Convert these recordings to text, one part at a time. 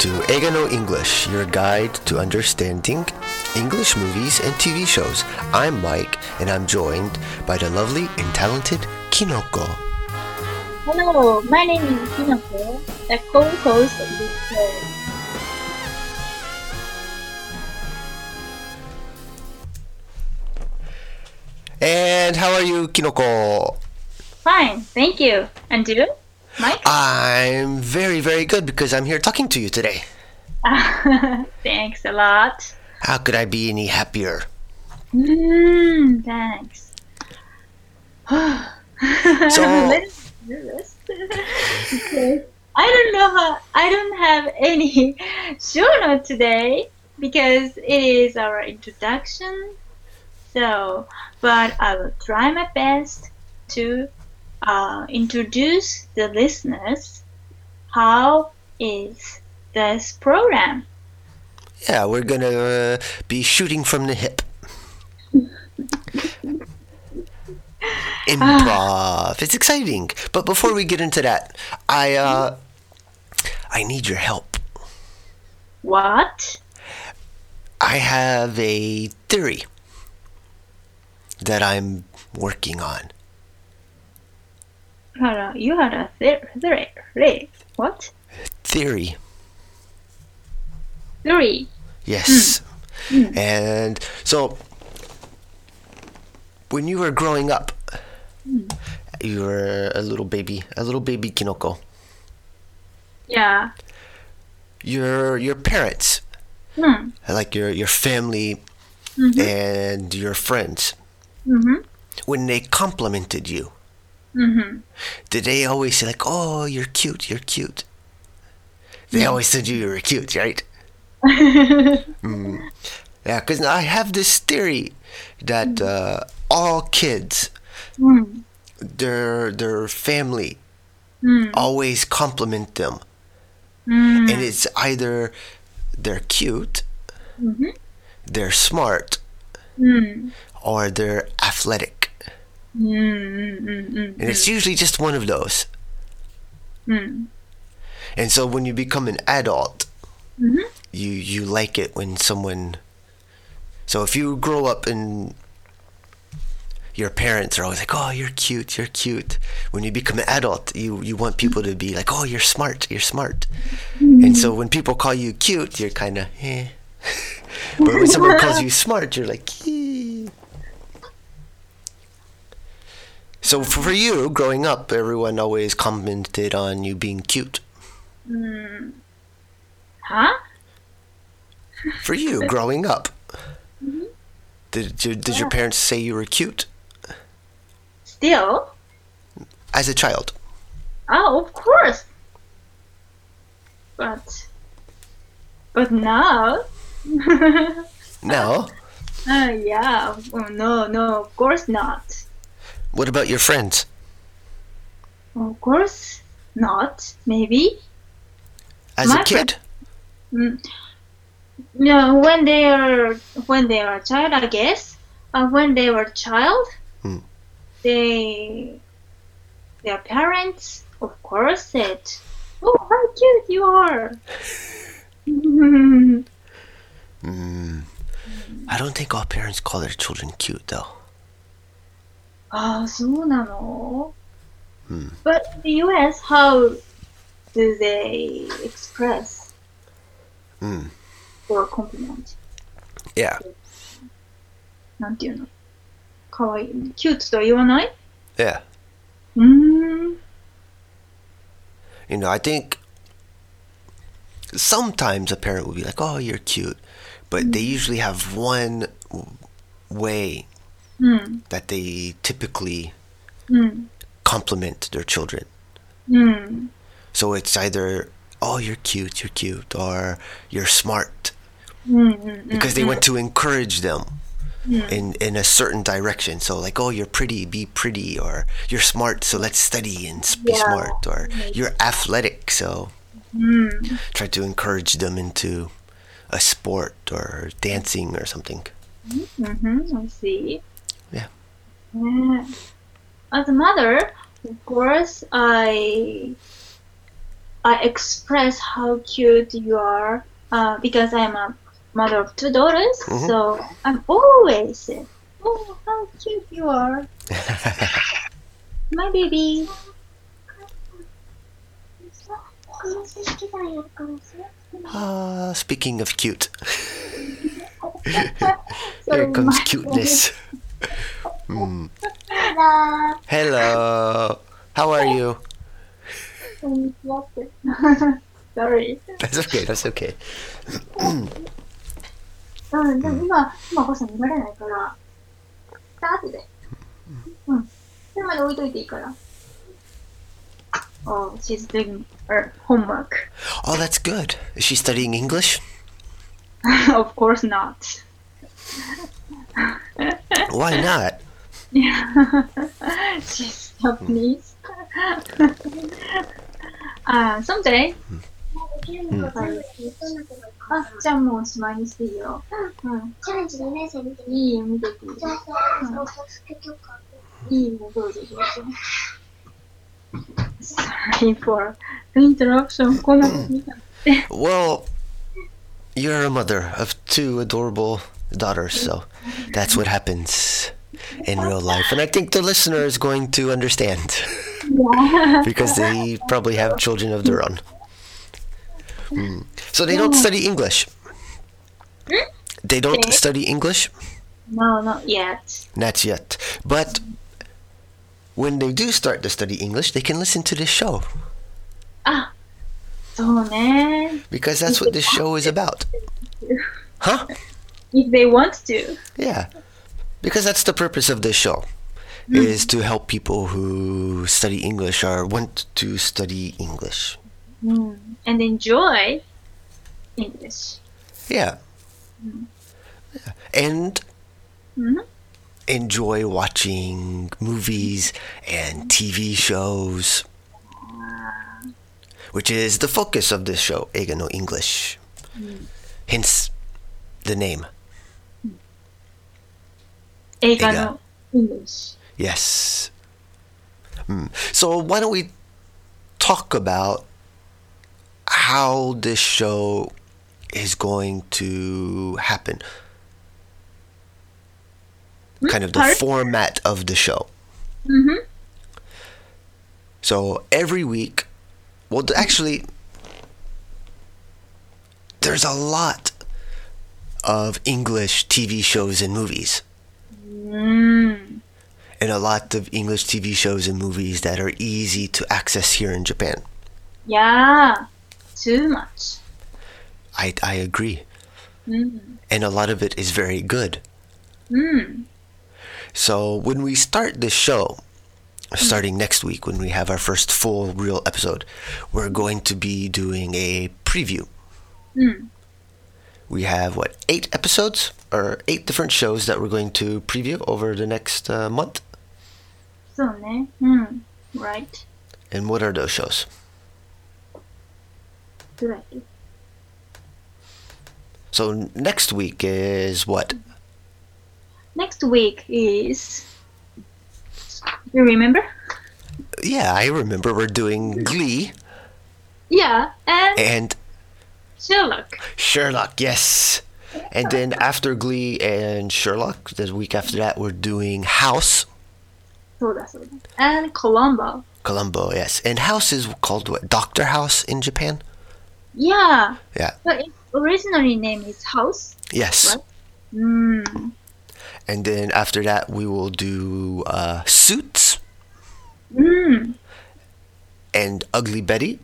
To Eiga no English, your guide to understanding English movies and TV shows. I'm Mike, and I'm joined by the lovely and talented Kinoko. Hello, my name is Kinoko, the co-host of this show. And how are you, Kinoko? Fine, thank you. And you? I'm very, very good because I'm here talking to you today. thanks a lot. How could I be any happier? Mm, thanks. So- Let's do this. Okay. I don't know how. I don't have any show note today because it is our introduction. So, but I will try my best to uh, introduce the listeners. How is this program? Yeah, we're gonna uh, be shooting from the hip. Improv. It's exciting. But before we get into that, I uh I need your help. What? I have a theory that I'm working on. Had a, you had a theory. Theory. What? Theory. Theory. Yes. And so when you were growing up, you were a little baby, a little baby Kinoko. Yeah. Your your parents, Hmm. like your your family Mhm. and your friends, Mhm. when they complimented you, Mhm. did they always say like, "Oh, you're cute, you're cute"? They always said you were cute, right? Mm. Yeah, because I have this theory that uh, all kids, Hmm. their their family, Hmm. always compliment them, Hmm. and it's either they're cute, Mhm. they're smart, Hmm. or they're athletic, Hmm. Hmm. Hmm. and it's usually just one of those. Hmm. And so when you become an adult, Mhm. you you like it when someone. So if you grow up and your parents are always like, "Oh, you're cute, you're cute." When you become an adult, you you want people to be like, "Oh, you're smart, you're smart." And so when people call you cute, you're kind of eh. but when someone calls you smart, you're like. So for you, growing up, everyone always commented on you being cute. Hmm. Huh? For you, growing up, did your, did your parents say you were cute Still? as a child? Oh, of course. But. But now. No. uh, yeah. Oh, no, no, of course not. What about your friends? Of course not. Maybe. As My a kid? Mm. No, when they are when they are a child, I guess. Uh, when they were a child, Hmm. they their parents, of course, said, "Oh, how cute you are." Mm, I don't think all parents call their children cute, though. ああ、そうなの Hmm. But in the US, how do they express Mm, their compliment? yeah. なんていうのかわいい。キュートとは言わない Yeah. うーん。 You know, I think sometimes a parent will be like, oh, you're cute. But they usually have one w- way Hmm. that they typically mm. compliment their children. Mm. So it's either, oh, you're cute, you're cute, or you're smart. Hmm, hmm, because they want to encourage them in, in a certain direction. So, like, oh, you're pretty, be pretty, or you're smart, so let's study and be yeah. smart, or you're athletic, so try to encourage them into a sport or dancing or something. Mm-hmm, I see. As a mother, of course, I I express how cute you are uh, because I'm a mother of two daughters, mm-hmm. so I'm always oh how cute you are, my baby. Uh, speaking of cute, here comes cuteness. Mm. だ Hello. How are you? こんにちはって。 Sorry. That's okay. That's okay. うん、でも今、今こそ見られないから、さ後で。うん。それまで置いといていいから。Oh, she's doing her homework. Oh, that's good. Is she studying English? of course not. Why not? she's Japanese. uh, someday. ゲームが全部できそうなけどあ、じゃあもうおしまいにしていいよ。うん。チャレンジ2年生見てみいいよ、見てていいじゃあさ、そうそう、結局か。いいよ、どうぞどうぞ。Sorry for the interruption. こんなの見た Well, you're a mother of two adorable daughters, so that's what happens in real life. And I think the listener is going to understand yeah. because they probably have children of their own. Mm. So they don't study English. Hmm? They don't study English? No, not yet. Not yet. But when they do start to study English, they can listen to this show. Ah. Oh, so. Because that's what this show is about. Huh? If they want to. Yeah. Because that's the purpose of this show is to help people who study English or want to study English. Mm. And enjoy English. Yeah. Yeah. And Mhm. enjoy watching movies and TV shows, which is the focus of this show, Eiga no English. Hence the name 映画の English. Yes. Hmm. So why don't we talk about how this show is going to happen? Kind of the Pardon? format of the show. Mm-hmm. So every week, well, th- actually, there's a lot of English TV shows and movies. Mm. and a lot of English TV shows and movies that are easy to access here in Japan. Yeah. Too much. I, I agree. Mm. And a lot of it is very good. Mm. So when we start this show, starting next week when we have our first full real episode, we're going to be doing a preview. Mm we have what eight episodes or eight different shows that we're going to preview over the next uh, month. So, mm, right. And what are those shows? Right. So next week is what? Next week is. You remember? Yeah, I remember. We're doing Glee. Yeah, and. And Sherlock. Sherlock, yes. And then after Glee and Sherlock, the week after that, we're doing House. And Columbo. Columbo, yes. And House is called what? Doctor House in Japan? Yeah. Yeah. But its originally name is House. Yes. Hmm. And then after that, we will do uh, Suits. Hmm. And Ugly Betty.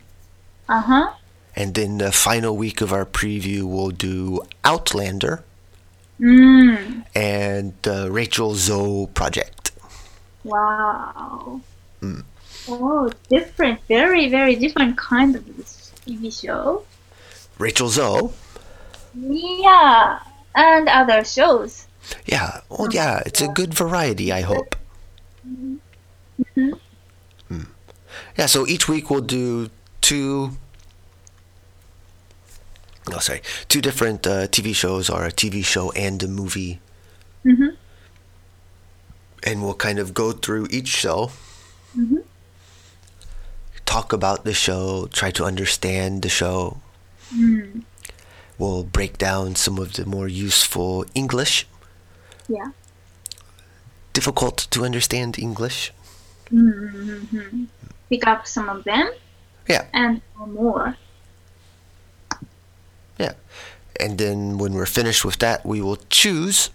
Uh huh. And then the final week of our preview, we'll do Outlander Mm. and the Rachel Zoe Project. Wow. Mm. Oh, different, very, very different kind of TV show. Rachel Zoe? Yeah, and other shows. Yeah. Oh, yeah. It's a good variety, I hope. Mhm. Mm. Yeah, so each week we'll do two. No, sorry, two different uh, TV shows are a TV show and a movie. Mm-hmm. And we'll kind of go through each show. Mm-hmm. Talk about the show, try to understand the show. Mm. We'll break down some of the more useful English. Yeah. Difficult to understand English. Mm-hmm. Pick up some of them. Yeah. And more. And then when we're finished with that, we will choose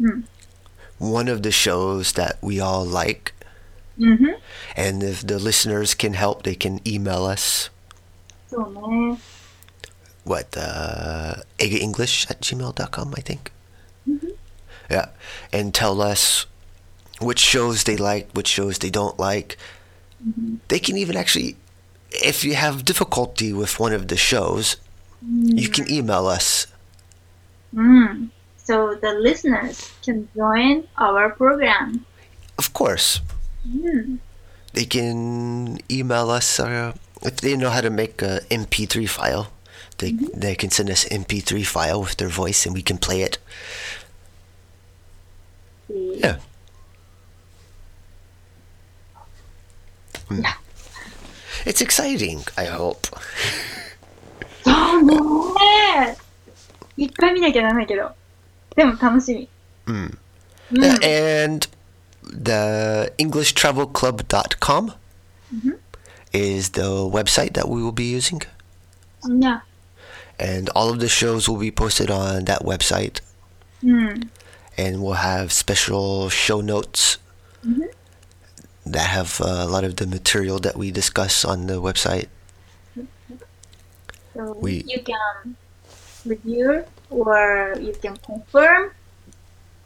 mm. one of the shows that we all like. Mm-hmm. And if the listeners can help, they can email us. Oh, so, what? Uh, English at gmail.com, I think. Mm-hmm. Yeah. And tell us which shows they like, which shows they don't like. Mm-hmm. They can even actually, if you have difficulty with one of the shows, you can email us. Mm. So the listeners can join our program. Of course. Mm. They can email us or if they know how to make a MP3 file. They, mm-hmm. they can send us MP3 file with their voice and we can play it. See. Yeah. Mm. Yeah. It's exciting, I hope. そうね。いっぱい見なきゃならないけど。でも楽しみ。 Mm. うん。 Yeah, and the EnglishTravelClub.com is the website that we will be using, いや。 and all of the shows will be posted on that website. うん。 and we'll have special show notes that have uh, a lot of the material that we discuss on the website. So We- you can review or you can confirm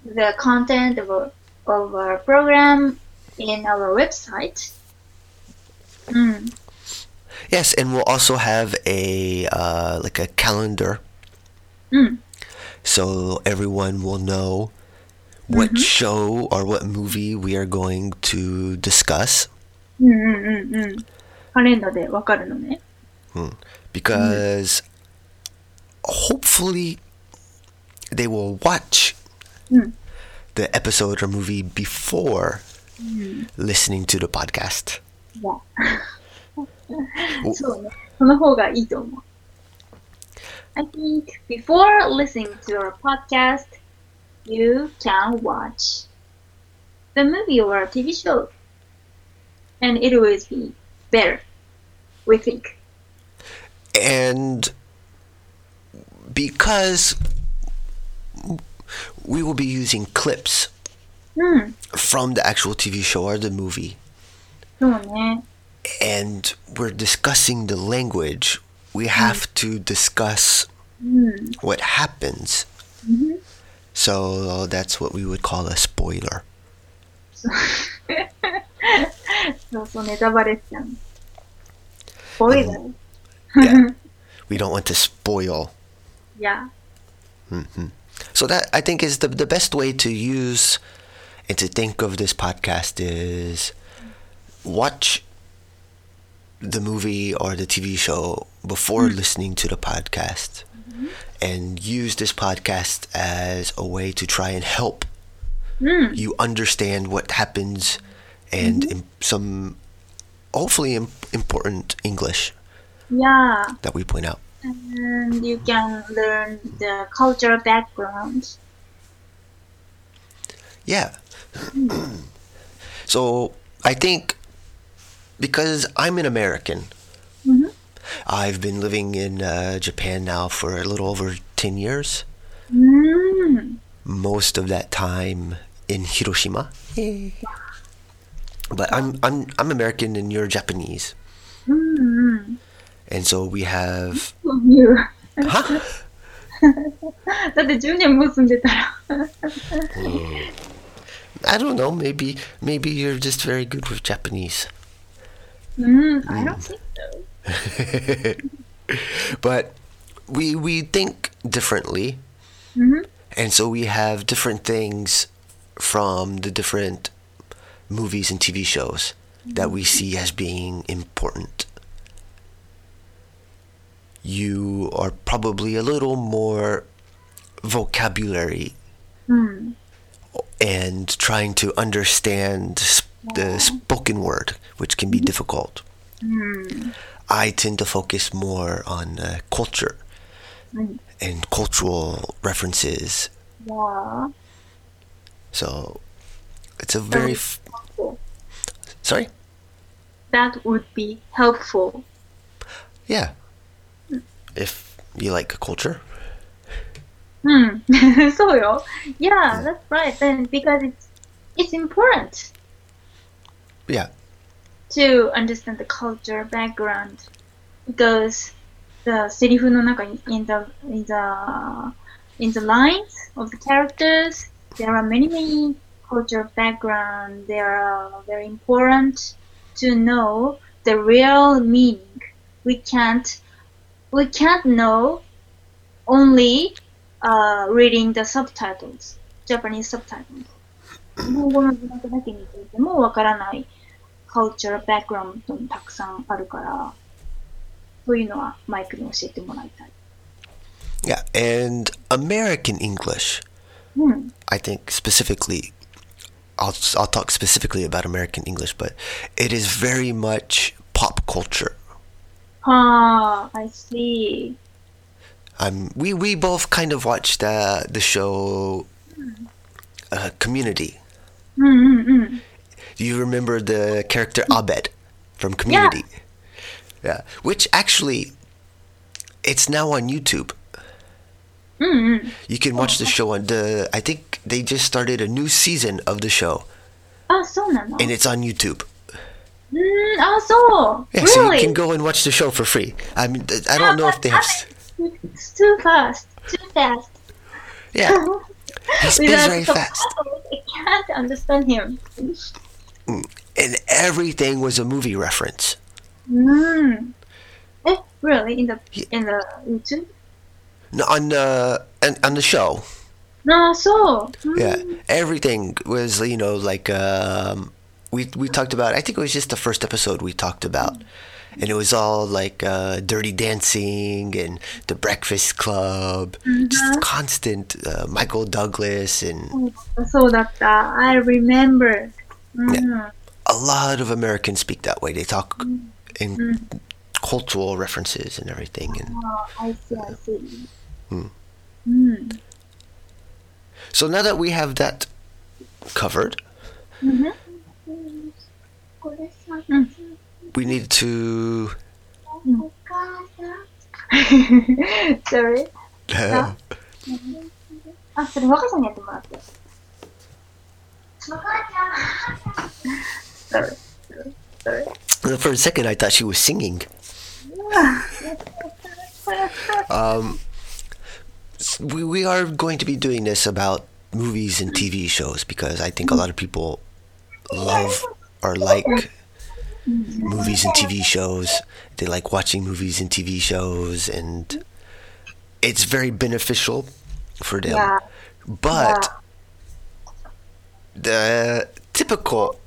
the content of our, of our program in our website. うん。 Yes, and we'll also have a uh, like a calendar, うん。 so everyone will know what show or what movie we are going to discuss. うんうんうんうん。カレンダーでわかるのね。 because hopefully they will watch Mm. the episode or movie before listening to the podcast. いや。そうね。その方がいいと思う。I think before listening to our podcast, you can watch the movie or TV show. And it will be better, we think. And because we will be using clips うん。 from the actual TV show or the movie, そうね。 and we're discussing the language, we have to discuss うん。 what happens. So that's what we would call a spoiler. そうそう、ネタバレしちゃう。スポイラー。 yeah. we don't want to spoil. Yeah. Mm-hmm. So that I think is the the best way to use and to think of this podcast is watch the movie or the TV show before mm-hmm. listening to the podcast mm-hmm. and use this podcast as a way to try and help mm. you understand what happens and mm-hmm. some hopefully important English yeah. That we point out. And you can learn the cultural background. Yeah. so I think because I'm an American, mm-hmm. I've been living in uh, Japan now for a little over 10 years. Mm. Most of that time in Hiroshima. But I'm, I'm, I'm American and you're Japanese. Mm. And so we have そういう。 huh? だって10年も住んでたら。 I don't know, maybe maybe you're just very good with Japanese. うん。I don't think so. but we we think differently. Mhm. And so we have different things from the different movies and TV shows that we see as being important. You are probably a little more vocabulary うん。and trying to understand sp- the spoken word, which can be difficult. Hmm. I tend to focus more on uh, culture Mm. and cultural references. Yeah. So it's a very f- sorry. That would be helpful. Yeah If you like culture, Hmm. so yo. Yeah, that's right. Then because it's it's important yeah, to understand the culture background because the セリフの中に in the in the in the lines of the characters there are many many culture background they are very important to know the real meaning we can't we can't know only uh, reading the subtitles Japanese subtitles 日本語の字幕だけ見ていてもわからない culture background もたくさんあるから、そういうのはマイクに教えてもらいたい。 yeah, and American English. うん。 I think specifically, I'll I'll talk specifically about American English, but it is very much pop culture. Ah, I see. Um, we we both kind of watched uh, the show uh, Community. Mm-hmm, mm-hmm. Do you remember the character mm. Abed from Community? Yeah. yeah. Which actually, it's now on YouTube. Mm-hmm. You can watch the oh, show on the. I think they just started a new season of the show. Ah, so And it's on YouTube. Oh, so yeah, really? so you can go and watch the show for free. I mean, I don't know if they have. It's too fast. Too fast. Yeah. he speaks very fast. I can't understand him. Mm. And everything was a movie reference. Mm. Eh, really? In the in the YouTube? No, on the on, on the show. No, so. Mm. Yeah, everything was you know like um, we we talked about. I think it was just the first episode we talked about, mm-hmm. and it was all like uh, Dirty Dancing and The Breakfast Club, mm-hmm. just constant uh, Michael Douglas and. Oh, so that uh, I remember. Mm-hmm. Yeah. A lot of Americans speak that way. They talk mm-hmm. in cultural references and everything. And, oh, I see. I see. Hmm. Mm. So now that we have that covered. Mm-hmm. ん。これさ、うん。 we need to. お母さん、 Sorry? Uh, あ、それ若さんにやってもらって。お母さん。 Sorry. Sorry. for a second, I thought she was singing. Um, s- we, we are going to be doing this about movies and TV shows because I think a lot of people love or like movies and TV shows. They like watching movies and TV shows, and it's very beneficial for them. Yeah. But the typical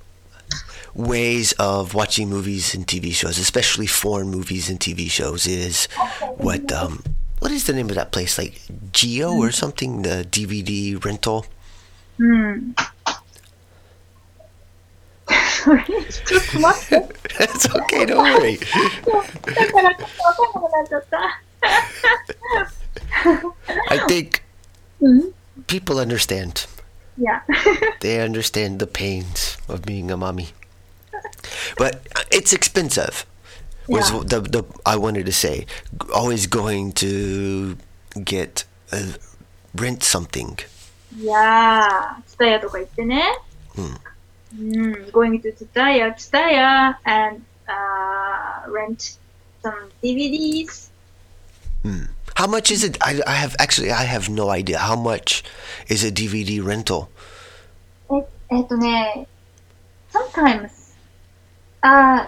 ways of watching movies and TV shows, especially foreign movies and TV shows, is what um what is the name of that place? Like Geo or something? The DVD rental. うん。Sorry. ちょっと待って。 That's okay. Don't worry. だからちょっとわかんなくなっちゃった。 I think うん。 people understand. いや。 They understand the pains of being a mommy. But it's expensive. Was Yeah. the the I wanted to say. Always going to get uh, rent something. いやー、ツタヤとか行ってね。うん。 mm, going to Tsutaya, Tsutaya, and uh, rent some DVDs. Hmm. How much is it? I, I have actually I have no idea. How much is a DVD rental? Eh, eh, sometimes uh,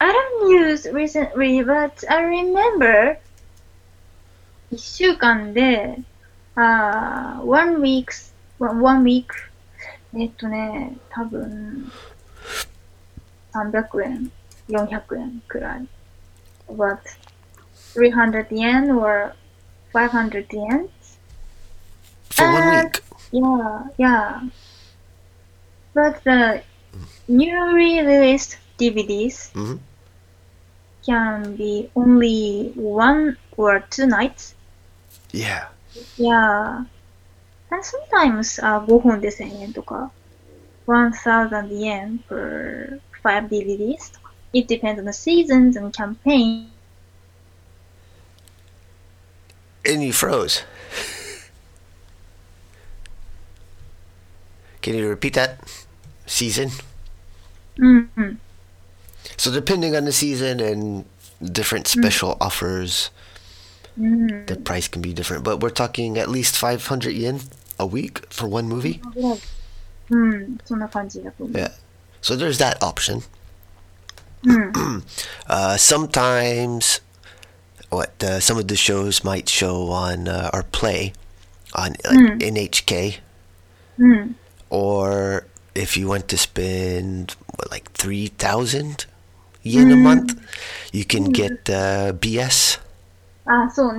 I don't use recently, but I remember uh, one week's, one week えっとね、多分、300円、400円くらい。But 300 yen or 500 yen? For one Uh, week. Yeah, yeah. But the newly released DVDs Mhm. can be only one or two nights. Yeah. Yeah. And sometimes uh, 5本で1000円とか1000 yen for 5 DVDs とか It depends on the seasons and campaign. And you froze. Can you repeat that? Season? うんうん。 So depending on the season and different special offers, うん。 the price can be different. But we're talking at least 500 yen a week for one movie. Hmm, yeah. So there's that option. Hmm. uh, sometimes, what uh, some of the shows might show on uh, or play on hmm. NHK, or if you want to spend what, like three thousand yen a month, you can get uh, BS. Ah, so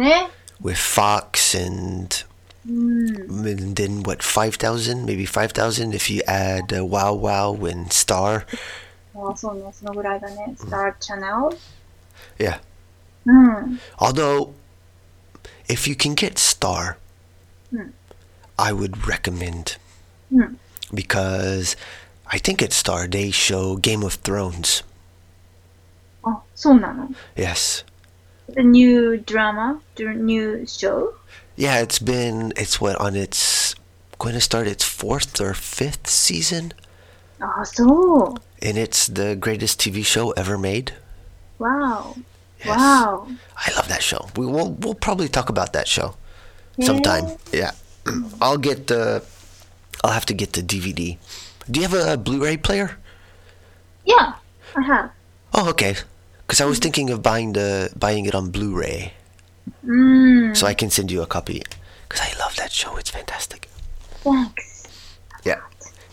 With Fox and Mm. And then what, 5,000? Maybe 5,000 if you add uh, WOWOW and Star. そうね、そのぐらいだね。Star mm. Channel? Yeah. Mm. Although, if you can get Star, mm. I would recommend. Mm. Because I think at Star they show Game of Thrones. Oh, so Yes. The new drama, the new show? Yeah, it's been it's what on its going to start its fourth or fifth season. Awesome. And it's the greatest TV show ever made. Wow. Yes. Wow. I love that show. We will we'll probably talk about that show yeah. sometime. Yeah. I'll get the I'll have to get the DVD. Do you have a, a Blu-ray player? Yeah, I have. Oh, okay. Cuz I was mm-hmm. thinking of buying the buying it on Blu-ray. Mm. So I can send you a copy because I love that show. It's fantastic. Thanks. Yeah.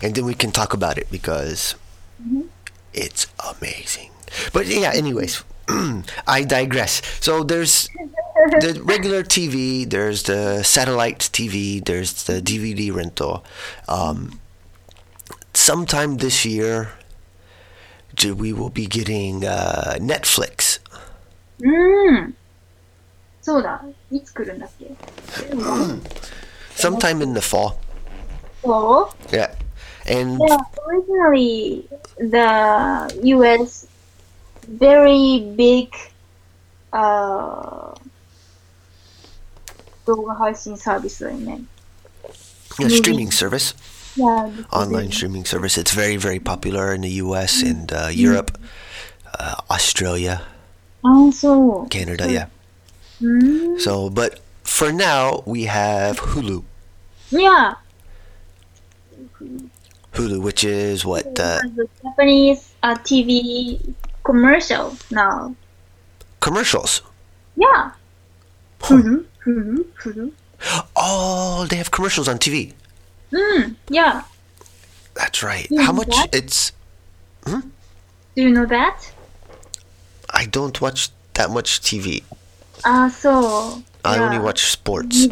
And then we can talk about it because mm-hmm. it's amazing. But yeah, anyways, I digress. So there's the regular TV, there's the satellite TV, there's the DVD rental. Um, sometime this year, we will be getting uh, Netflix. Mm. そうだ。いつ来るんだっけ Sometime in the fall. そう Yeah. And Yeah, originally the US very big uh 動画配信サービスだよね。 a streaming service, Yeah, online streaming service. It's very, very popular in the U.S. and uh, Europe, uh, Australia, あ、そう。 Canada. Yeah. うん。So, but for now, we have Hulu. Yeah. Hulu, which is what? Uh, the Japanese uh, TV commercial now. commercials. Yeah. Hulu, Hulu, Hulu. Oh, they have commercials on TV. Mm, yeah. That's right. Yeah, How much? that- It's. Do you know that? I don't watch that much TV. Ah, so. I yeah. only watch sports.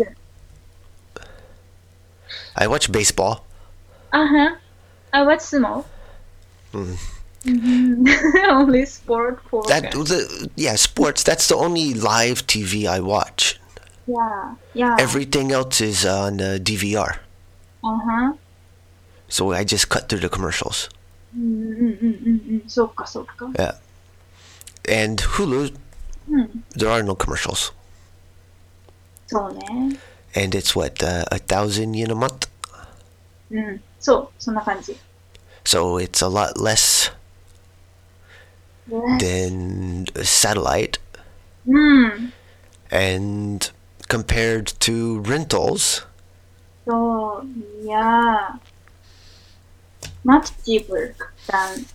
I watch baseball. Uh huh. I watch small. Hmm. Mm-hmm. only sport for. That the yeah sports. That's the only live TV I watch. Yeah, yeah. Everything else is on uh, DVR. Uh huh. So I just cut through the commercials. Mm-hmm. mm-hmm, mm-hmm. So, so, so. Yeah. And Hulu うん。 there are no commercials. そうね。 And it's what uh, a thousand yen a month. うん。そう、そんな感じ。 So it's a lot less Yes. than satellite. うん。 And compared to rentals, そう、いや much cheaper than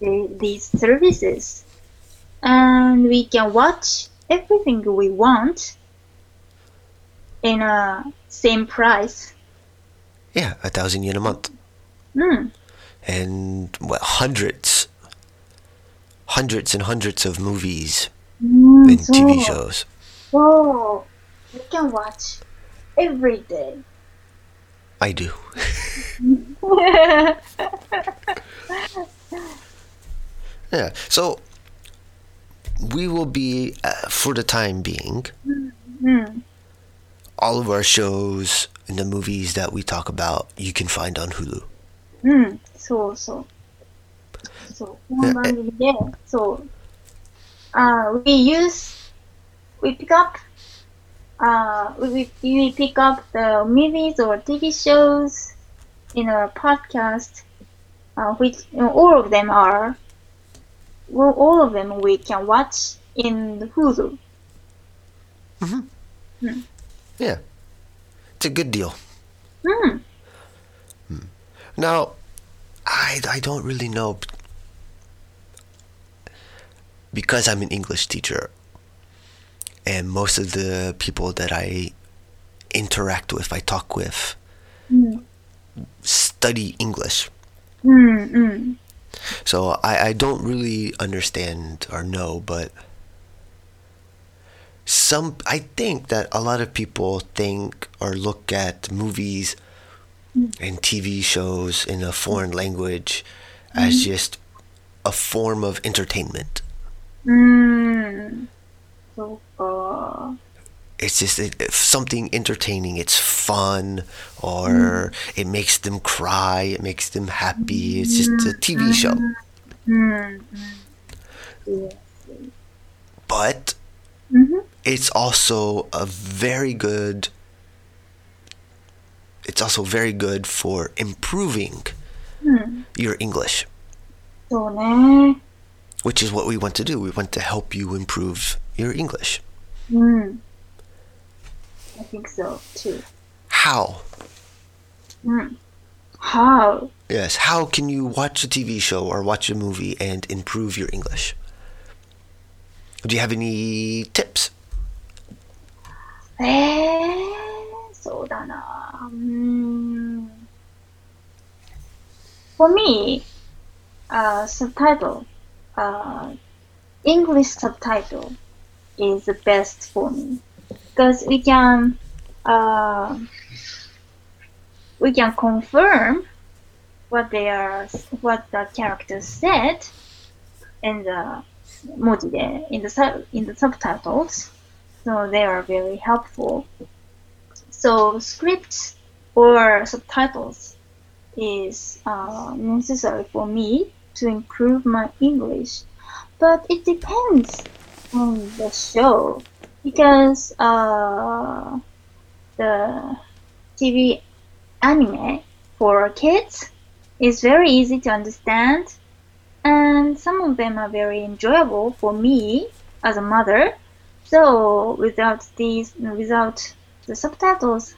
the, these services. and we can watch everything we want in a same price. Yeah, a thousand yen a month. Mm. And what hundreds, hundreds and hundreds of movies mm, and so, TV shows. Whoa, we can watch every day. I do. yeah. So we will be, uh, for the time being, うん。 all of our shows and the movies that we talk about, you can find on Hulu. うん。そうそう。そう。この番組で、そう。あ、we use, we pick up, あ、we, we pick up the movies or TV shows in our podcast, uh, which all of them are, well, all of them we can watch in Hulu. Mm-hmm. Mm. Yeah, it's a good deal. Mm. Now, I I don't really know because I'm an English teacher, and most of the people that I interact with, I talk with, hmm. study English. Mm-hmm. So I, I don't really understand or know, but some I think that a lot of people think or look at movies mm-hmm. and TV shows in a foreign mm-hmm. language as mm-hmm. just a form of entertainment. Mm. うーん。Uh, it's just it, something entertaining. It's fun, or mm. it makes them cry. It makes them happy. It's just a TV show. Mm. But mm-hmm. it's also a very good. It's also very good for improving mm. your English. Which is what we want to do. We want to help you improve your English. Mm. I think so too. how うん。How? yes how can you watch a tv show or watch a movie and improve your english do you have any tips えー、そうだな。うーん。For me, uh, subtitle, uh, English subtitle is the best for me because we can uh, we can confirm what they are what the characters said in the in the sub in the subtitles. So they are very helpful. So scripts or subtitles is uh, necessary for me to improve my english. But it depends on the show because uh, the TV anime for kids is very easy to understand and some of them are very enjoyable for me as a mother so without these, without the subtitles,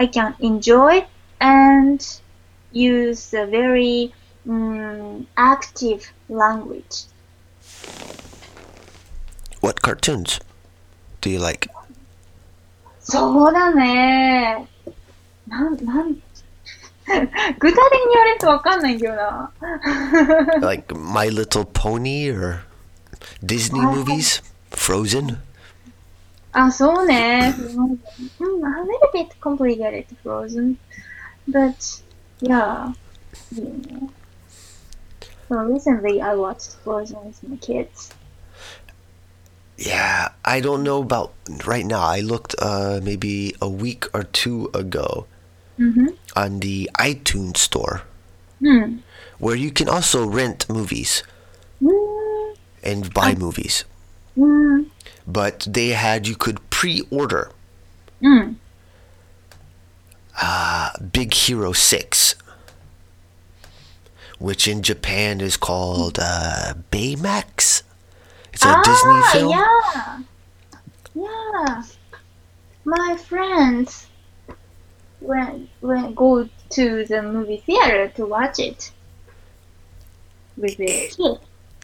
I can enjoy and use a very mm, active language. what cartoons do you like そうだね。なん、なん、具体的に言われるとわかんないんだよな。 like my little pony or disney Oh. movies frozen あ、そうね。うん、a little bit complicated frozen. But, yeah. yeah. So recently I watched Frozen with my kids. Yeah, I don't know about right now. I looked uh, maybe a week or two ago mm-hmm. on the iTunes store, mm. where you can also rent movies mm. and buy I- movies. Mm. But they had you could pre-order. Hmm. Uh, Big Hero Six, which in Japan is called uh, Baymax. It's a ah, Disney film. yeah. Yeah. My friends went, went go to the movie theater to watch it with their kid.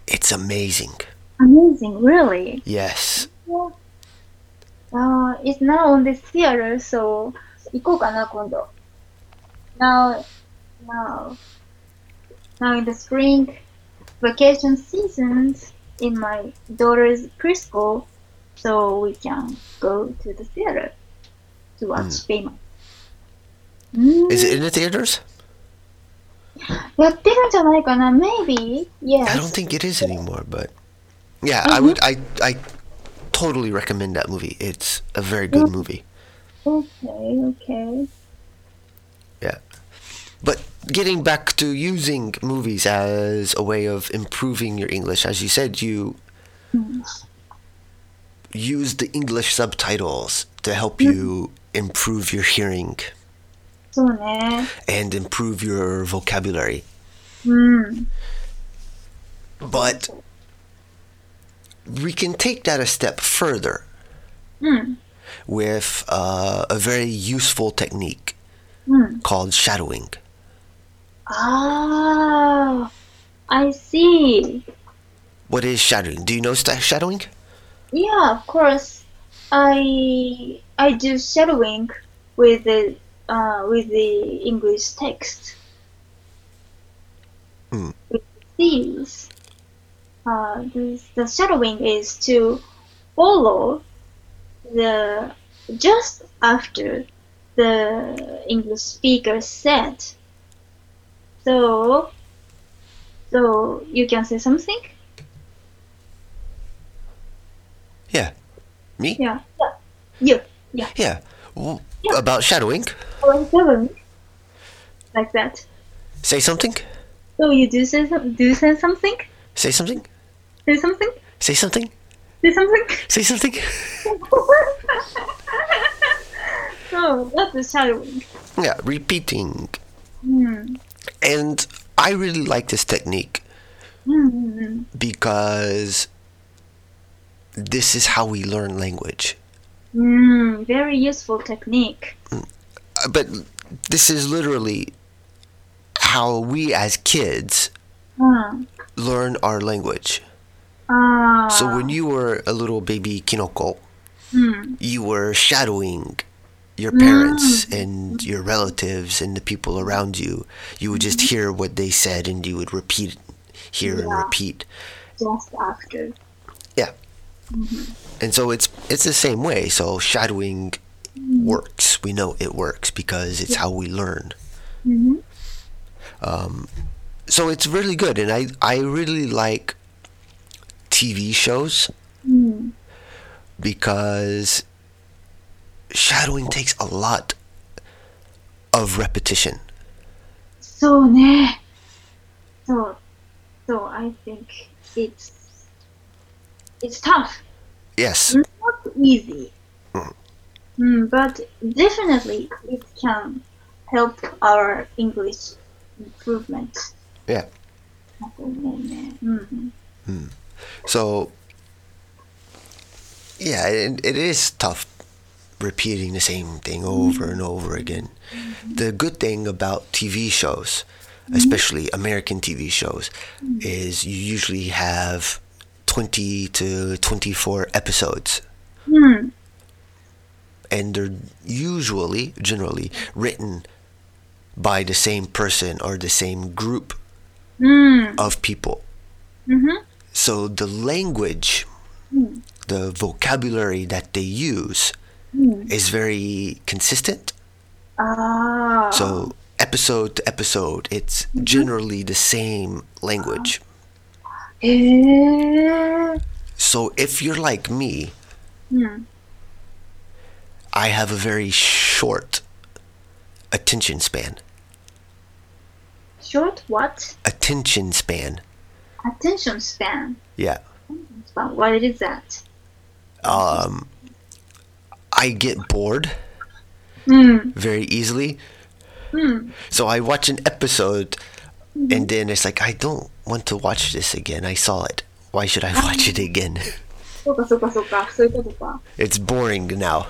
It's amazing. Amazing, really. Yes. Yeah. Uh, it's now on this theater, so 行こうかな、今度。Now, now, now in the spring vacation seasons in my daughter's preschool, so we can go to the theater to watch Baymax. Mm, Is it in the theaters? やってるんじゃないかな ?Maybe? Yes. I don't think it is anymore, but yeah, I would. I I totally recommend that movie. It's a very good movie. Okay, okay. Yeah. But getting back to using movies as a way of improving your English, as you said, you mm. use the English subtitles to help mm. you improve your hearing and improve your vocabulary. Mm. But we can take that a step further mm. with uh, a very useful technique mm. called shadowing. Ah, I see. What is shadowing? Do you know shadowing? Yeah, of course. I I do shadowing with the uh, with the English text. Mm. With these, uh, this, the shadowing is to follow the just after the English speaker said. So, so you can say something. Yeah. Me? Yeah, yeah, you. Yeah. W- About shadowing? Or seven. Like that. Say something? So you do say some, do say something? Say something? Say something? Say something? Say something? Say something? so that's the shadowing. Yeah, repeating. Hmm. And I really like this technique Hmm. because this is how we learn language. Hmm. Very useful technique. Uh, But this is literally how we as kids Hmm. learn our language. Ah. So when you were a little baby kinoko, Hmm. you were shadowing your parents and your relatives and the people around you. You would just hear what they said and you would repeat, hear and repeat. Just after. Yeah. And so it's it's the same way. So shadowing works. We know it works because it's how we learn. Mm-hmm. Um, so it's really good, and I I really like TV shows Hmm. because shadowing takes a lot of repetition. そうね。そう。So I think it's it's tough. Yes, not easy. Mm. Mm, but definitely it can help our English improvement. Yeah. Mm. so yeah, it, it is tough repeating the same thing over and over again. The good thing about TV shows, especially American TV shows, is you usually have 20 to 24 episodes. Mm. and they're usually, generally, written by the same person or the same group Mm. of people. Mm-hmm. So the language, Mm. the vocabulary that they use Mm. is very consistent. Ah. So episode to episode, it's generally the same language. Eh. So if you're like me, Mm. I have a very short attention span. Short what? Attention span. Attention span. Yeah. Span. What is that? Um, I get bored mm. very easily. Mm. So I watch an episode and then it's like, I don't want to watch this again. I saw it. Why should I watch it again? it's boring now.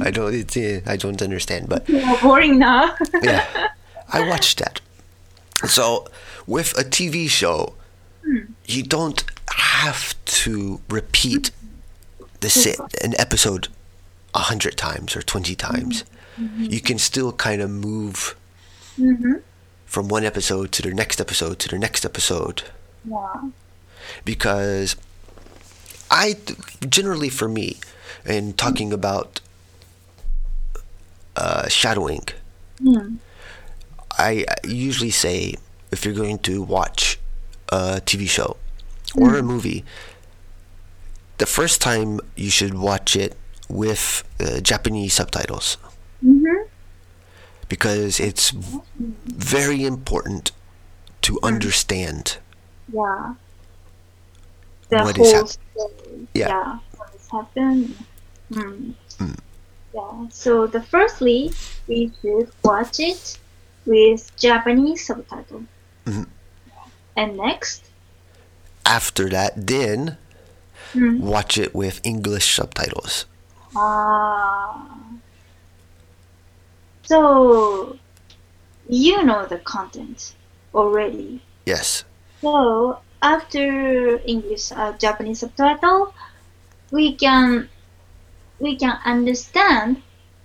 I don't. It's, uh, I don't understand. But yeah, boring now. yeah, I watched that. So with a TV show, mm. you don't have to repeat the sit an episode a hundred times or twenty times. You can still kind of move mm-hmm. from one episode to the next episode to the next episode Yeah. because I generally for me in talking about uh, shadowing Mm. I usually say if you're going to watch a TV show or a movie, the first time you should watch it with uh, Japanese subtitles Mm-hmm. because it's very important to understand Yeah. The What is whole hap- story. Yeah. What has happened. Mm. Mm. Yeah. So the firstly, we should watch it with Japanese subtitle. Mhm. And next, after that then mm. watch it with English subtitles ah. So you know the content already. yes So after English uh, Japanese subtitle, we can we can understand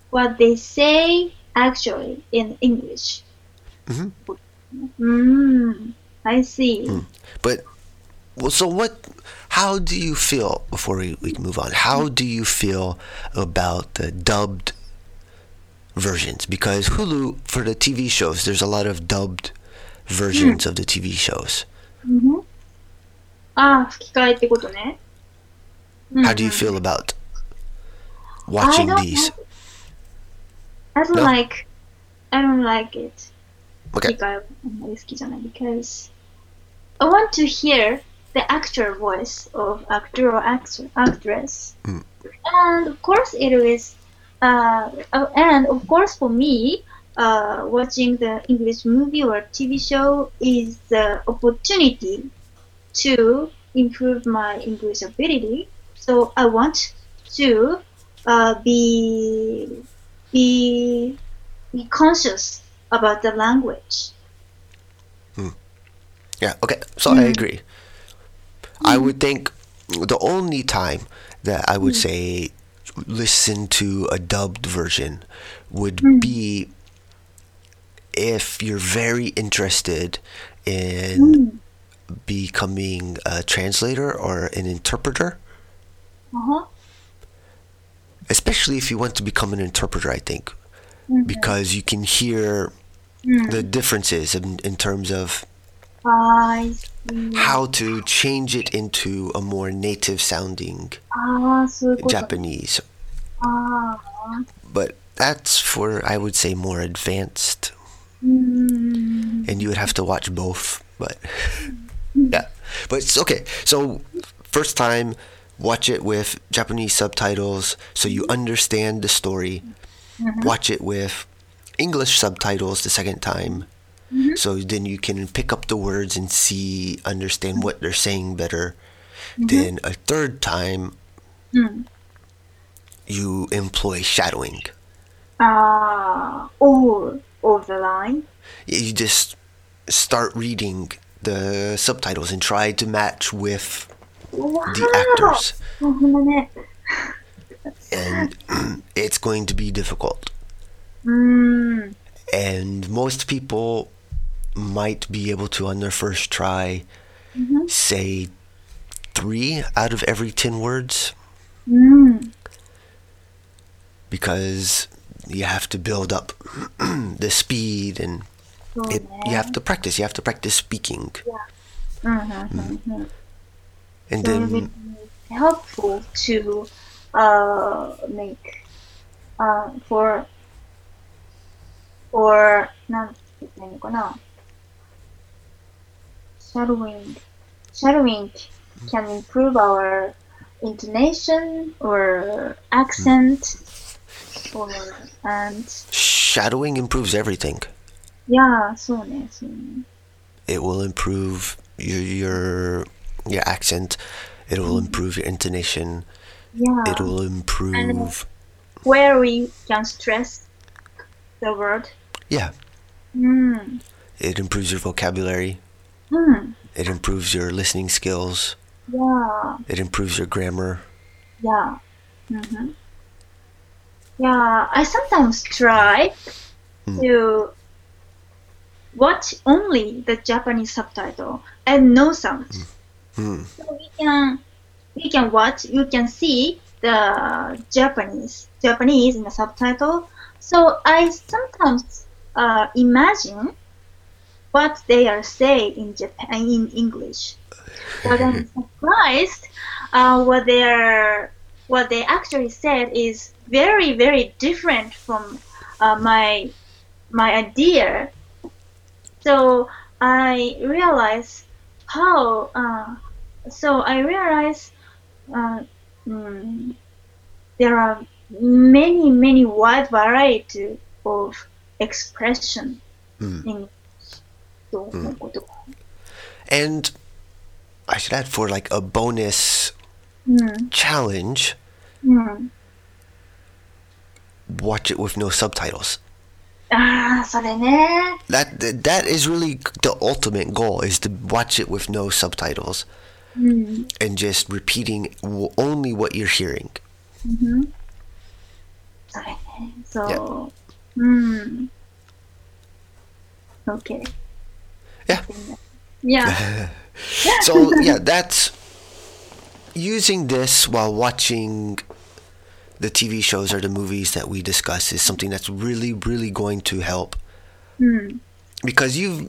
what they say actually in English. Mhm. Mm, I see. Mm. but well so what how do you feel, before we, we move on, how do you feel about the dubbed versions? Because Hulu, for the TV shows, there's a lot of dubbed versions mm. of the TV shows. Mm-hmm. Ah. How do you mm-hmm. feel about watching these? Like, I don't no? like I don't like it. Okay. Because I want to hear the actual voice of actor or actor, actress. Mm. And of course it is uh, uh, and of course for me uh, watching the English movie or TV show is the opportunity to improve my English ability. So I want to uh, be be be conscious about the language. Yeah, okay. So I Mm. Agree. I would think the only time that I would say listen to a dubbed version would Mm. be if you're very interested in Mm. becoming a translator or an interpreter, Uh-huh. especially if you want to become an interpreter, I think, Mhm. because you can hear Mm. the differences in, in terms of I see. how to change it into a more native sounding ああ、そういうこと。 Japanese. ああ。 But that's for, I would say, more advanced. うーん。 And you would have to watch both. But yeah. But it's okay. So, first time, watch it with Japanese subtitles so you understand the story. Watch it with English subtitles the second time. Mm-hmm. So then you can pick up the words and see, understand what they're saying better. Mm-hmm. Then a third time, mm. you employ shadowing. Ah, uh, all the line. You just start reading the subtitles and try to match with wow. the actors. and it's going to be difficult. Mm. And most people might be able to, on their first try, Mhm. say three out of every 10 words うん。 because you have to build up the speed and そうね it, you have to practice. You have to practice speaking. うんうんうんうん。 And So it would then, be helpful to uh, make uh, for for なんて言ったらいいのかな shadowing shadowing can improve our intonation or accent or and shadowing improves everything. Yeah, so It will improve your your your accent. It will improve your intonation. Yeah. It will improve and where we can stress the word. Yeah. Mm. It improves your vocabulary. うん、It improves your listening skills. yeah It improves your grammar. Yeah. hmm Yeah, I sometimes try Mm. to watch only the Japanese subtitle and no sound. Hmm. So we can we can watch, you can see the Japanese Japanese in the subtitle. So I sometimes uh, imagine what they are saying in Japan in English. But I'm surprised uh, what they are what they actually said is very very different from uh, my my idea. So I realized how. Uh, so I realized uh, mm, there are many many wide variety of expression Mm. in Mm. And I should add for like a bonus mm. challenge. Mm. Watch it with no subtitles. Ah, that that is really the ultimate goal is to watch it with no subtitles mm. and just repeating only what you're hearing. Mm-hmm. So, yeah. mm. okay. Yeah. Yeah. so yeah, that's using this while watching the TV shows or the movies that we discuss is something that's really, really going to help. Mm. Because you've,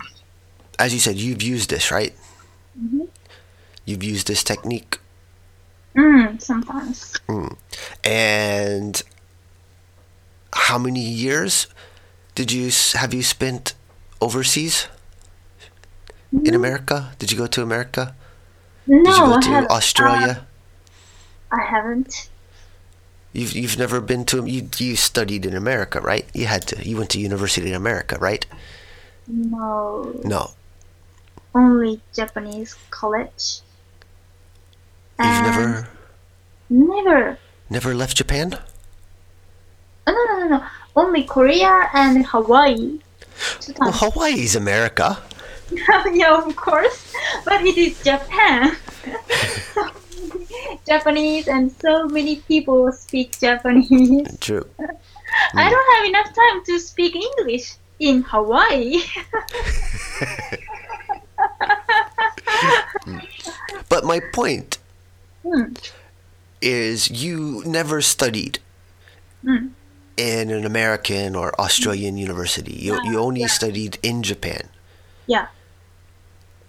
as you said, you've used this, right? Mm-hmm. You've used this technique. Mm, sometimes. Mm. And how many years did you have you spent overseas? In america did you go to america No, did you go I to australia Uh, I haven't. You've you've never been to you you studied in America, right? You had to. You went to university in America, right? No. No, Only Japanese college. you've And never Never. never left Japan. Oh, no, no, no, no. Only Korea and Hawaii. Well, times. Hawaii's America. yeah, of course. But it is Japan. so Japanese and so many people speak Japanese. True. I don't have enough time to speak English in Hawaii. But my point Hmm. is, you never studied Hmm. in an American or Australian university. You you only studied in Japan, Yeah,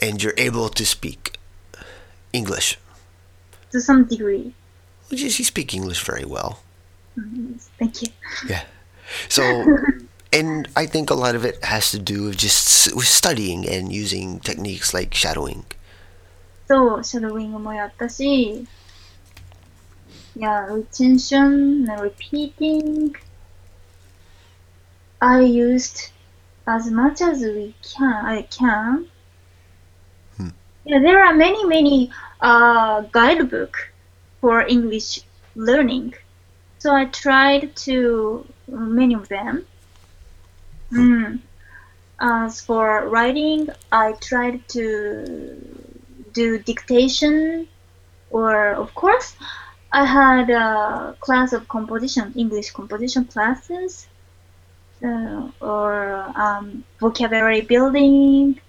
and you're able to speak English. to some degree. Which is, you speak English very well. Mhm. Thank you. Yeah. So, and I think a lot of it has to do with just s- with studying and using techniques like shadowing. そう、シャドウイングもやったし、yeah, retention, repeating. I used as much as we can. I can. Hmm. Yeah, there are many, many uh, guidebook for English learning. So I tried to many of them. Mm. As for writing, I tried to do dictation, or of course, I had a class of composition, English composition classes, uh, or um, vocabulary building.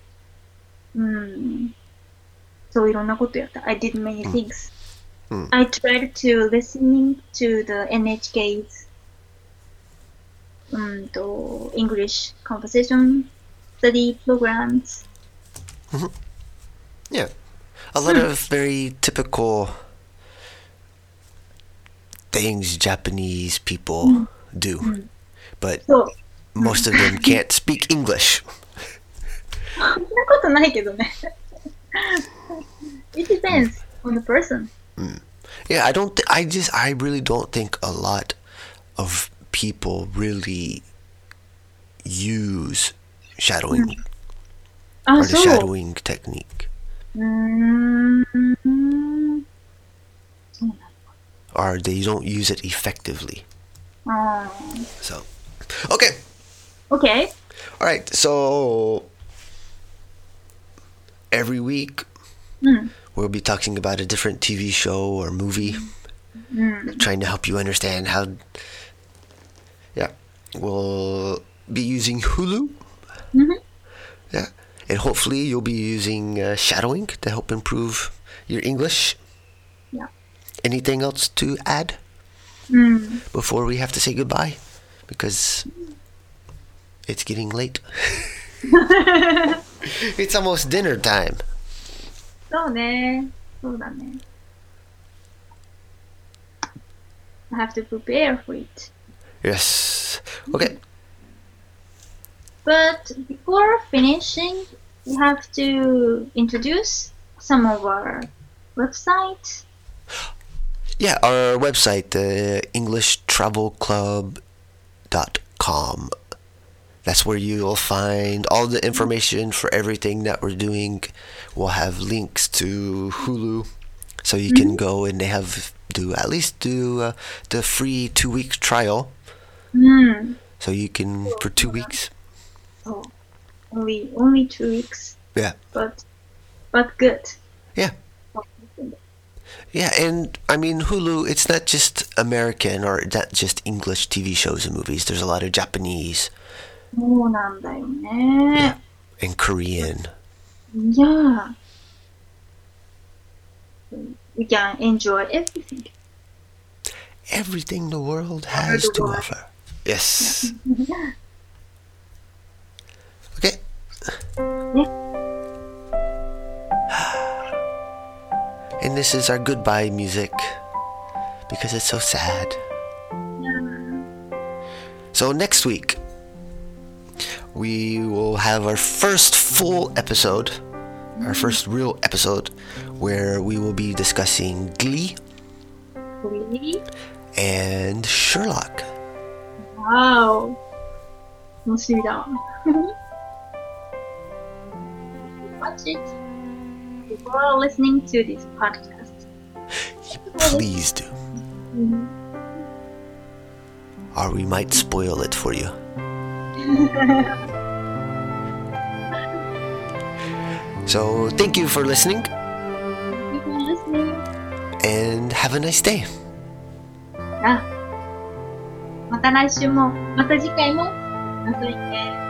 うん、そういろんなことやった。I did many things. うん I tried to listening to the NHK's うんと English conversation study programs. Yeah. A lot of very typical things Japanese people do. But そう。 most of them can't speak English. そんなことないけどね。It depends on the person. Yeah, I don't. Th- I just. I really don't think a lot of people really use shadowing あ、 or the そう。 shadowing technique, うーん。 or they don't use it effectively. あ So, okay, Okay. All right. So every week mm. we'll be talking about a different TV show or movie, mm. trying to help you understand how. Yeah, we'll be using Hulu. Mm-hmm. Yeah, and hopefully you'll be using uh, shadowing to help improve your English. Yeah. Anything else to add mm. before we have to say goodbye? Because it's getting late. It's almost dinner time. そうね。そうだね。I have to prepare for it. Yes. Okay. But before finishing, we have to introduce some of our websites. Yeah, our website, uh, EnglishTravelClub.com. That's where you'll find all the information for everything that we're doing. We'll have links to Hulu, so you can go and they have do at least do uh, the free two week trial. Hmm. So you can for two weeks. Oh, only only two weeks, Yeah, but but good. Yeah. yeah, and I mean Hulu. It's not just American or not just English TV shows and movies. There's a lot of Japanese そうなんだよね。 and Korean. Yeah. We can enjoy everything. everything the world has to world. offer. Yes. Okay. And this is our goodbye music because it's so sad. So next week we will have our first full episode, our first real episode where we will be discussing Glee Really? and Sherlock. Wow. 楽しみだわ。Watch it before listening to this podcast. Please do. Or we might spoil it for you. So, thank you for listening Thank you for listening. and have a nice day. あ、また来週も、また次回も、遊びて。